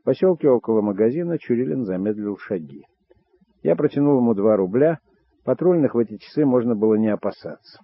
В поселке около магазина Чурилин замедлил шаги. Я протянул ему два рубля, патрульных в эти часы можно было не опасаться.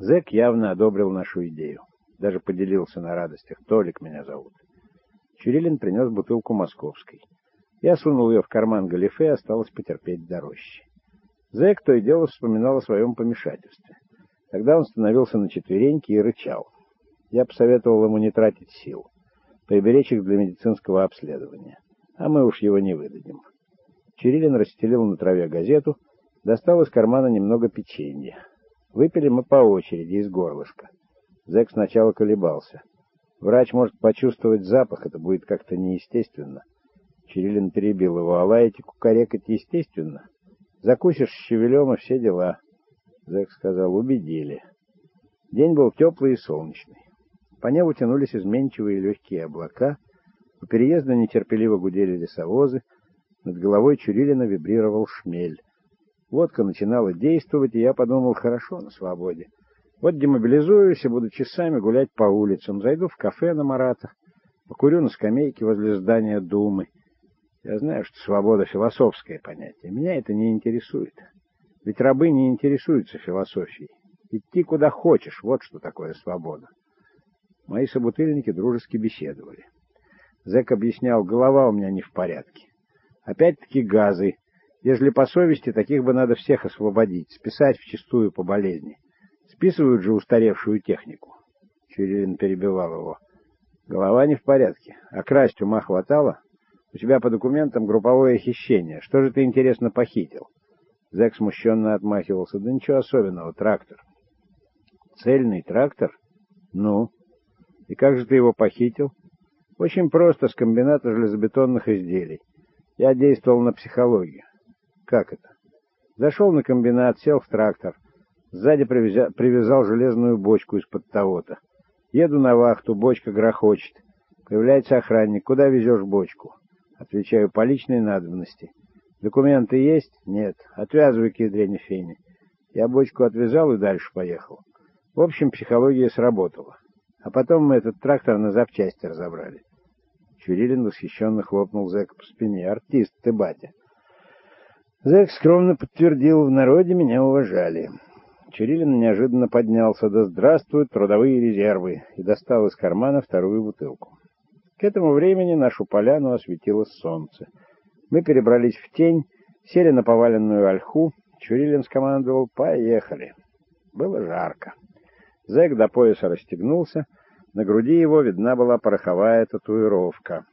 Зэк явно одобрил нашу идею. Даже поделился на радостях. Толик меня зовут. Чурилин принес бутылку московской. Я сунул ее в карман галифе, осталось потерпеть до рощи. Зэк то и дело вспоминал о своем помешательстве. Тогда он становился на четвереньки и рычал. Я посоветовал ему не тратить сил, приберечь их для медицинского обследования. А мы уж его не выдадим. Чирилин расстелил на траве газету, достал из кармана немного печенья. Выпили мы по очереди из горлышка. Зэк сначала колебался. Врач может почувствовать запах, это будет как-то неестественно. Чирилин перебил его, а лаять кукарекать естественно. Закусишь щавелем и все дела. Зэк сказал, убедили. День был теплый и солнечный. По небу тянулись изменчивые легкие облака, у переезда нетерпеливо гудели лесовозы, над головой Чурилина вибрировал шмель. Водка начинала действовать, и я подумал, хорошо на свободе. Вот демобилизуюсь и буду часами гулять по улицам, зайду в кафе на Маратах, покурю на скамейке возле здания Думы. Я знаю, что свобода — философское понятие. Меня это не интересует. Ведь рабы не интересуются философией. Идти куда хочешь — вот что такое свобода. Мои собутыльники дружески беседовали. Зэк объяснял, голова у меня не в порядке. Опять-таки газы. Ежели по совести, таких бы надо всех освободить, списать вчистую по болезни. Списывают же устаревшую технику. Чурилин перебивал его. Голова не в порядке. А красть ума хватало? У тебя по документам групповое хищение. Что же ты, интересно, похитил? Зэк смущенно отмахивался. Да ничего особенного, трактор. Цельный трактор? Ну? И как же ты его похитил? Очень просто, с комбината железобетонных изделий. Я действовал на психологию. Как это? Зашел на комбинат, сел в трактор. Сзади привяза... привязал железную бочку из-под того-то. Еду на вахту, бочка грохочет. Появляется охранник. Куда везешь бочку? Отвечаю, по личной надобности. Документы есть? Нет. Отвязывай к фени. Я бочку отвязал и дальше поехал. В общем, психология сработала. А потом мы этот трактор на запчасти разобрали. Чурилин восхищенно хлопнул зэка по спине. «Артист ты, батя!» Зэк скромно подтвердил, в народе меня уважали. Чурилин неожиданно поднялся. «Да здравствуют трудовые резервы!» и достал из кармана вторую бутылку. К этому времени нашу поляну осветило солнце. Мы перебрались в тень, сели на поваленную ольху. Чурилин скомандовал «Поехали!» Было жарко. Зэк до пояса расстегнулся, на груди его видна была пороховая татуировка.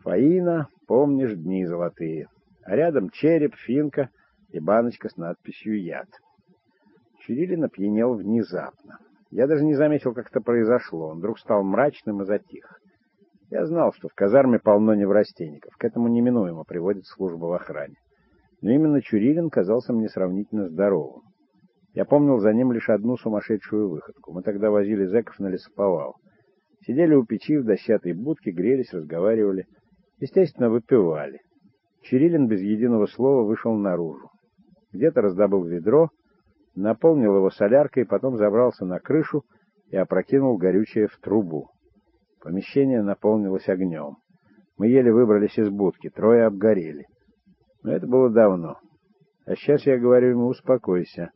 Фаина, помнишь дни золотые. А рядом череп, финка и баночка с надписью «Яд». Чурилин опьянел внезапно. Я даже не заметил, как это произошло. Он вдруг стал мрачным и затих. Я знал, что в казарме полно неврастенников. К этому неминуемо приводит служба в охране. Но именно Чурилин казался мне сравнительно здоровым. Я помнил за ним лишь одну сумасшедшую выходку. Мы тогда возили зэков на лесоповал. Сидели у печи в дощатой будке, грелись, разговаривали. Естественно, выпивали. Чирилин без единого слова вышел наружу. Где-то раздобыл ведро, наполнил его соляркой, потом забрался на крышу и опрокинул горючее в трубу. Помещение наполнилось огнем. Мы еле выбрались из будки, трое обгорели. Но это было давно. А сейчас я говорю ему, успокойся.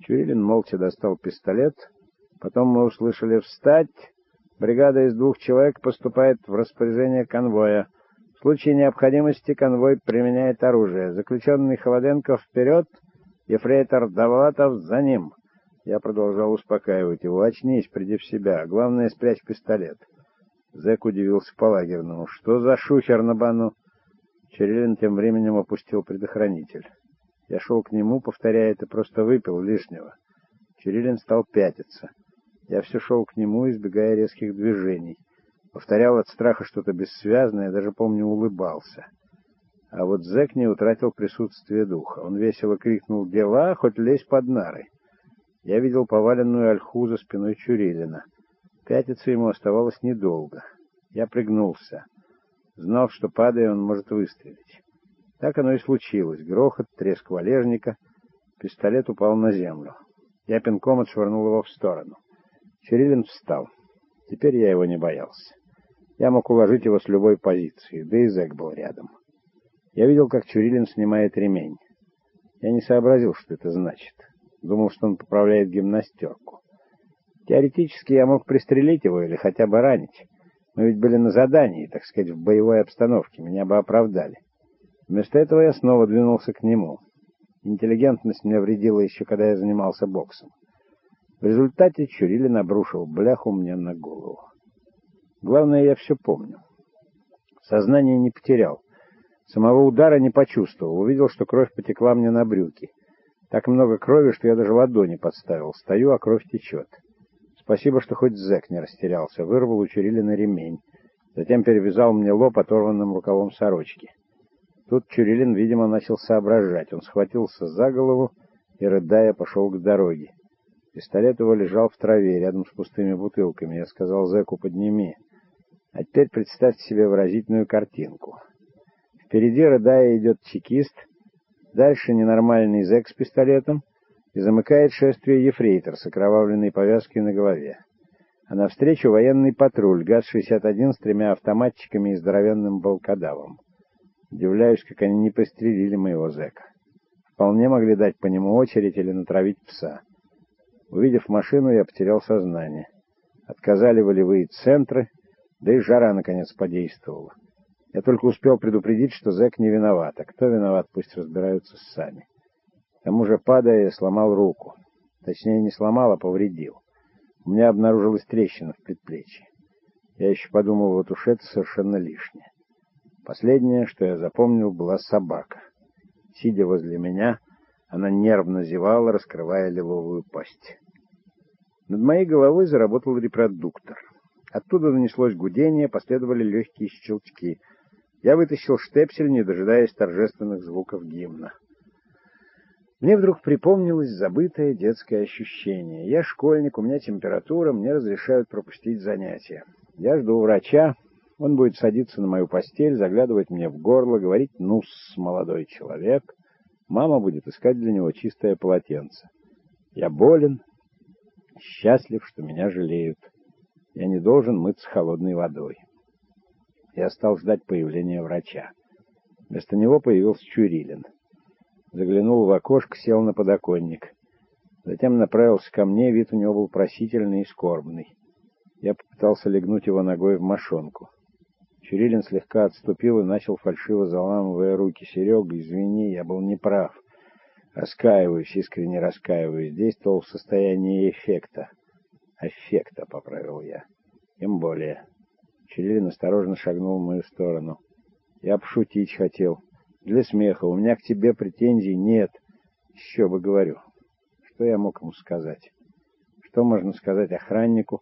Чурилин молча достал пистолет. Потом мы услышали «Встать!». Бригада из двух человек поступает в распоряжение конвоя. В случае необходимости конвой применяет оружие. Заключенный Холоденко вперед, ефрейтор Давлатов за ним. Я продолжал успокаивать его. «Очнись, приди в себя. Главное, спрячь пистолет». Зэк удивился по-лагерному. «Что за шухер на бану?» Чурилин тем временем опустил предохранитель. Я шел к нему, повторяя это, просто выпил лишнего. Чурилин стал пятиться. Я все шел к нему, избегая резких движений. Повторял от страха что-то бессвязное, даже, помню, улыбался. А вот зэк не утратил присутствие духа. Он весело крикнул «Дела, хоть лезь под нары!» Я видел поваленную ольху за спиной Чурилина. Пятиться ему оставалось недолго. Я пригнулся. Знал, что, падая, он может выстрелить. Так оно и случилось. Грохот, треск валежника. Пистолет упал на землю. Я пинком отшвырнул его в сторону. Чирилин встал. Теперь я его не боялся. Я мог уложить его с любой позиции, да и зэк был рядом. Я видел, как Чурилин снимает ремень. Я не сообразил, что это значит. Думал, что он поправляет гимнастерку. Теоретически я мог пристрелить его или хотя бы ранить. Мы ведь были на задании, так сказать, в боевой обстановке. Меня бы оправдали. Вместо этого я снова двинулся к нему. Интеллигентность мне вредила еще, когда я занимался боксом. В результате Чурилин обрушил бляху мне на голову. Главное, я все помню. Сознание не потерял. Самого удара не почувствовал. Увидел, что кровь потекла мне на брюки. Так много крови, что я даже ладони подставил. Стою, а кровь течет. Спасибо, что хоть зэк не растерялся. Вырвал у Чурилина ремень. Затем перевязал мне лоб оторванным рукавом сорочки. Тут Чурилин, видимо, начал соображать. Он схватился за голову и, рыдая, пошел к дороге. Пистолет его лежал в траве, рядом с пустыми бутылками. Я сказал зэку, подними. А теперь представьте себе выразительную картинку. Впереди, рыдая, идет чекист, дальше ненормальный зэк с пистолетом, и замыкает шествие ефрейтор с окровавленной повязкой на голове. А навстречу военный патруль, ГАЗ-61 с тремя автоматчиками и здоровенным волкодавом. Удивляюсь, как они не пострелили моего зэка. Вполне могли дать по нему очередь или натравить пса. Увидев машину, я потерял сознание. Отказали волевые центры, да и жара, наконец, подействовала. Я только успел предупредить, что зэк не виноват, а кто виноват, пусть разбираются сами. К тому же, падая, сломал руку. Точнее, не сломал, а повредил. У меня обнаружилась трещина в предплечье. Я еще подумал, вот уж это совершенно лишнее. Последнее, что я запомнил, была собака. Сидя возле меня, она нервно зевала, раскрывая лиловую пасть. Над моей головой заработал репродуктор. Оттуда нанеслось гудение, последовали легкие щелчки. Я вытащил штепсель, не дожидаясь торжественных звуков гимна. Мне вдруг припомнилось забытое детское ощущение. Я школьник, у меня температура, мне разрешают пропустить занятия. Я жду врача, он будет садиться на мою постель, заглядывать мне в горло, говорить «ну молодой человек». Мама будет искать для него чистое полотенце. Я болен, счастлив, что меня жалеют. Я не должен мыться холодной водой. Я стал ждать появления врача. Вместо него появился Чурилин. Заглянул в окошко, сел на подоконник. Затем направился ко мне, вид у него был просительный и скорбный. Я попытался легнуть его ногой в мошонку. Чурилин слегка отступил и начал фальшиво заламывая руки. «Серега, извини, я был неправ. Раскаиваюсь, искренне раскаиваюсь. Действовал в состоянии эффекта». «Аффекта», — поправил я. «Тем более». Чурилин осторожно шагнул в мою сторону. «Я пошутить хотел». Для смеха. У меня к тебе претензий нет. Еще бы говорю. Что я мог ему сказать? Что можно сказать охраннику,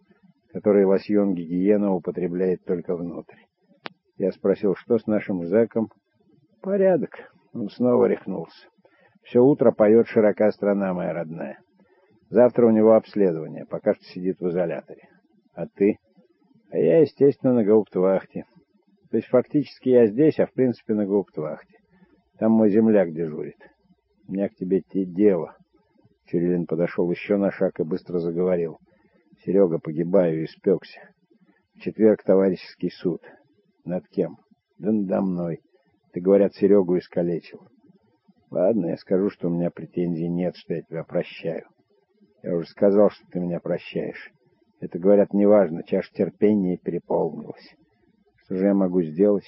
который лосьон гигиена употребляет только внутрь? Я спросил, что с нашим зэком? Порядок. Он снова рехнулся. Все утро поет широка страна моя родная. Завтра у него обследование, пока что сидит в изоляторе. А ты? А я, естественно, на гауптвахте. То есть фактически я здесь, а в принципе на гауптвахте. Там мой земляк дежурит. У меня к тебе те дело. Чурилин подошел еще на шаг и быстро заговорил. Серега, погибаю, испекся. В четверг товарищеский суд. Над кем? Да надо мной. Ты, говорят, Серегу искалечил. Ладно, я скажу, что у меня претензий нет, что я тебя прощаю. Я уже сказал, что ты меня прощаешь. Это, говорят, неважно, чаша терпения переполнилась. Что же я могу сделать?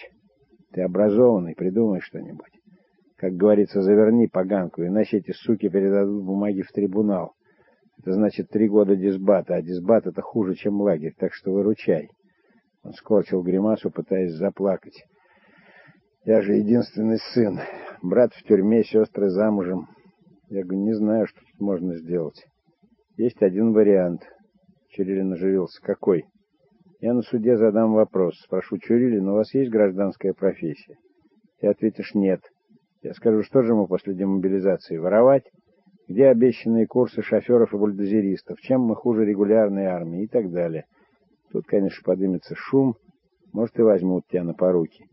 Ты образованный, придумай что-нибудь. Как говорится, заверни поганку, иначе эти суки передадут бумаги в трибунал. Это значит три года дисбата, а дисбат это хуже, чем лагерь, так что выручай. Он скорчил гримасу, пытаясь заплакать. Я же единственный сын. Брат в тюрьме, сестры замужем. Я говорю, не знаю, что тут можно сделать. Есть один вариант. Чурилин оживился. Какой? Я на суде задам вопрос. Спрошу, Чурилин, у вас есть гражданская профессия? Ты ответишь нет. Я скажу, что же ему после демобилизации? Воровать? Где обещанные курсы шоферов и бульдозеристов? Чем мы хуже регулярной армии? И так далее. Тут, конечно, подымется шум. Может, и возьмут тебя на поруки.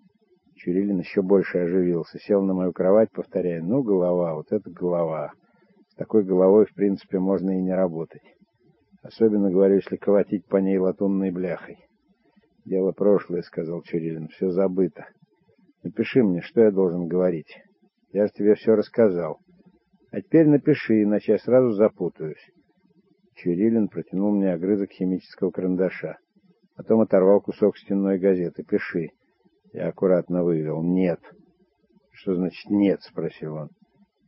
Чурилин еще больше оживился. Сел на мою кровать, повторяя, ну, голова, вот это голова. С такой головой, в принципе, можно и не работать. Особенно, говорю, если колотить по ней латунной бляхой. «Дело прошлое», — сказал Чурилин, — «все забыто. Напиши мне, что я должен говорить. Я же тебе все рассказал. А теперь напиши, иначе я сразу запутаюсь». Чурилин протянул мне огрызок химического карандаша. Потом оторвал кусок стенной газеты. «Пиши». Я аккуратно вывел. «Нет». «Что значит «нет»?» — спросил он.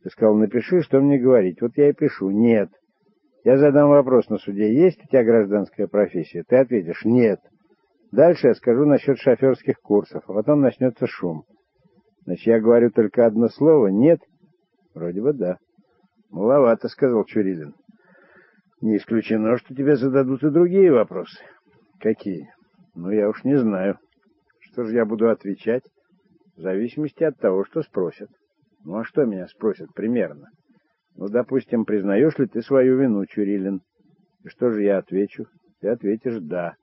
«Ты сказал, напиши, что мне говорить. Вот я и пишу. Нет». Я задам вопрос на суде. Есть у тебя гражданская профессия? Ты ответишь «нет». Дальше я скажу насчет шоферских курсов, а потом начнется шум. Значит, я говорю только одно слово «нет»? Вроде бы да. Маловато, сказал Чурилин. Не исключено, что тебе зададут и другие вопросы. Какие? Ну, я уж не знаю. Что же я буду отвечать? В зависимости от того, что спросят. Ну, а что меня спросят примерно? Ну, допустим, признаешь ли ты свою вину, Чурилин? И что же я отвечу? Ты ответишь «да».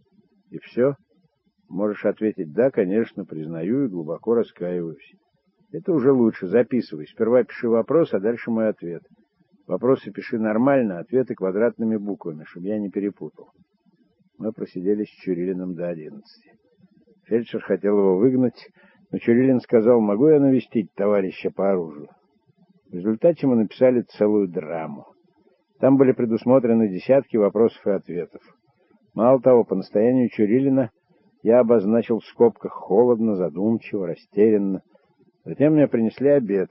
И все? Можешь ответить «да, конечно, признаю и глубоко раскаиваюсь». Это уже лучше. Записывай. Сперва пиши вопрос, а дальше мой ответ. Вопросы пиши нормально, ответы квадратными буквами, чтобы я не перепутал. Мы просидели с Чурилиным до одиннадцати. Фельдшер хотел его выгнать, но Чурилин сказал, могу я навестить товарища по оружию. В результате мы написали целую драму. Там были предусмотрены десятки вопросов и ответов. Мало того, по настоянию Чурилина я обозначил в скобках холодно, задумчиво, растерянно. Затем мне принесли обед,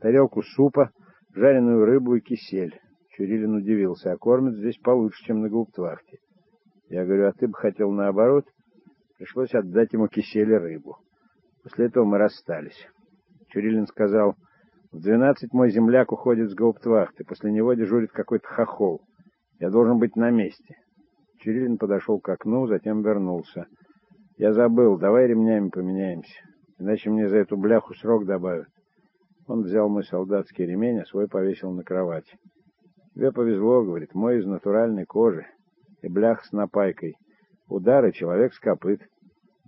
тарелку супа, жареную рыбу и кисель. Чурилин удивился, а кормят здесь получше, чем на гауптвахте. Я говорю, а ты бы хотел наоборот? Пришлось отдать ему кисель рыбу. После этого мы расстались. Чурилин сказал, в двенадцать мой земляк уходит с гауптвахты, после него дежурит какой-то хохол. Я должен быть на месте. Чурилин подошел к окну, затем вернулся. Я забыл, давай ремнями поменяемся, иначе мне за эту бляху срок добавят. Он взял мой солдатский ремень, а свой повесил на кровать. Тебе повезло, говорит, мой из натуральной кожи и блях с напайкой. Удары человек с копыт.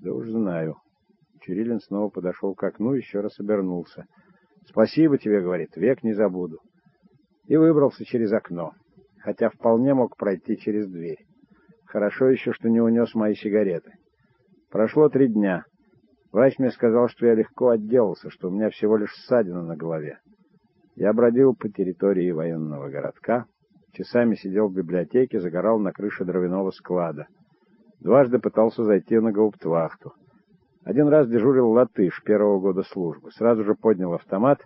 Да уж знаю. Чурилин снова подошел к окну и еще раз обернулся. «Спасибо тебе, — говорит, — век не забуду». И выбрался через окно, хотя вполне мог пройти через дверь. Хорошо еще, что не унес мои сигареты. Прошло три дня. Врач мне сказал, что я легко отделался, что у меня всего лишь ссадина на голове. Я бродил по территории военного городка, часами сидел в библиотеке, загорал на крыше дровяного склада. Дважды пытался зайти на гауптвахту. Один раз дежурил латыш первого года службы. Сразу же поднял автомат.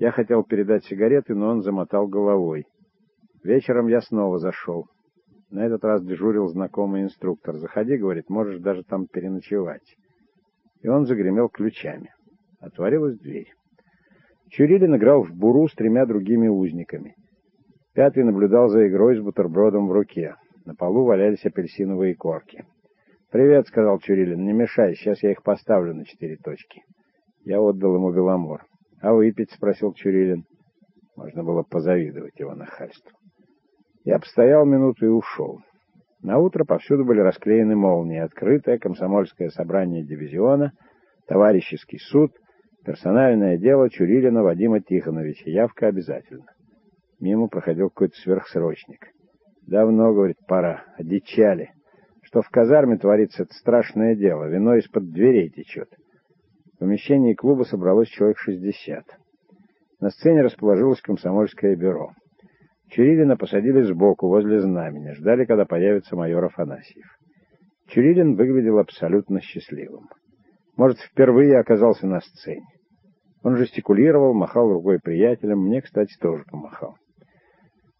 Я хотел передать сигареты, но он замотал головой. Вечером я снова зашел. На этот раз дежурил знакомый инструктор. «Заходи, — говорит, — можешь даже там переночевать». И он загремел ключами. Отворилась дверь. Чурилин играл в буру с тремя другими узниками. Пятый наблюдал за игрой с бутербродом в руке. На полу валялись апельсиновые корки. «Привет», — сказал Чурилин, — «не мешай, сейчас я их поставлю на четыре точки». Я отдал ему Беломор. «А выпить?» — спросил Чурилин. Можно было позавидовать его нахальству. Я постоял минуту и ушел. На утро повсюду были расклеены молнии. Открытое комсомольское собрание дивизиона, товарищеский суд, персональное дело Чурилина Вадима Тихоновича. Явка обязательно. Мимо проходил какой-то сверхсрочник. Давно, говорит, пора. Одичали. Что в казарме творится, это страшное дело. Вино из-под дверей течет. В помещении клуба собралось человек шестьдесят. На сцене расположилось комсомольское бюро. Чурилина посадили сбоку, возле знамени, ждали, когда появится майор Афанасьев. Чурилин выглядел абсолютно счастливым. Может, впервые оказался на сцене. Он жестикулировал, махал рукой приятелям, мне, кстати, тоже помахал.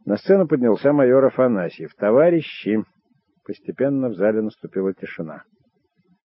На сцену поднялся майор Афанасьев. «Товарищи!» Постепенно в зале наступила тишина.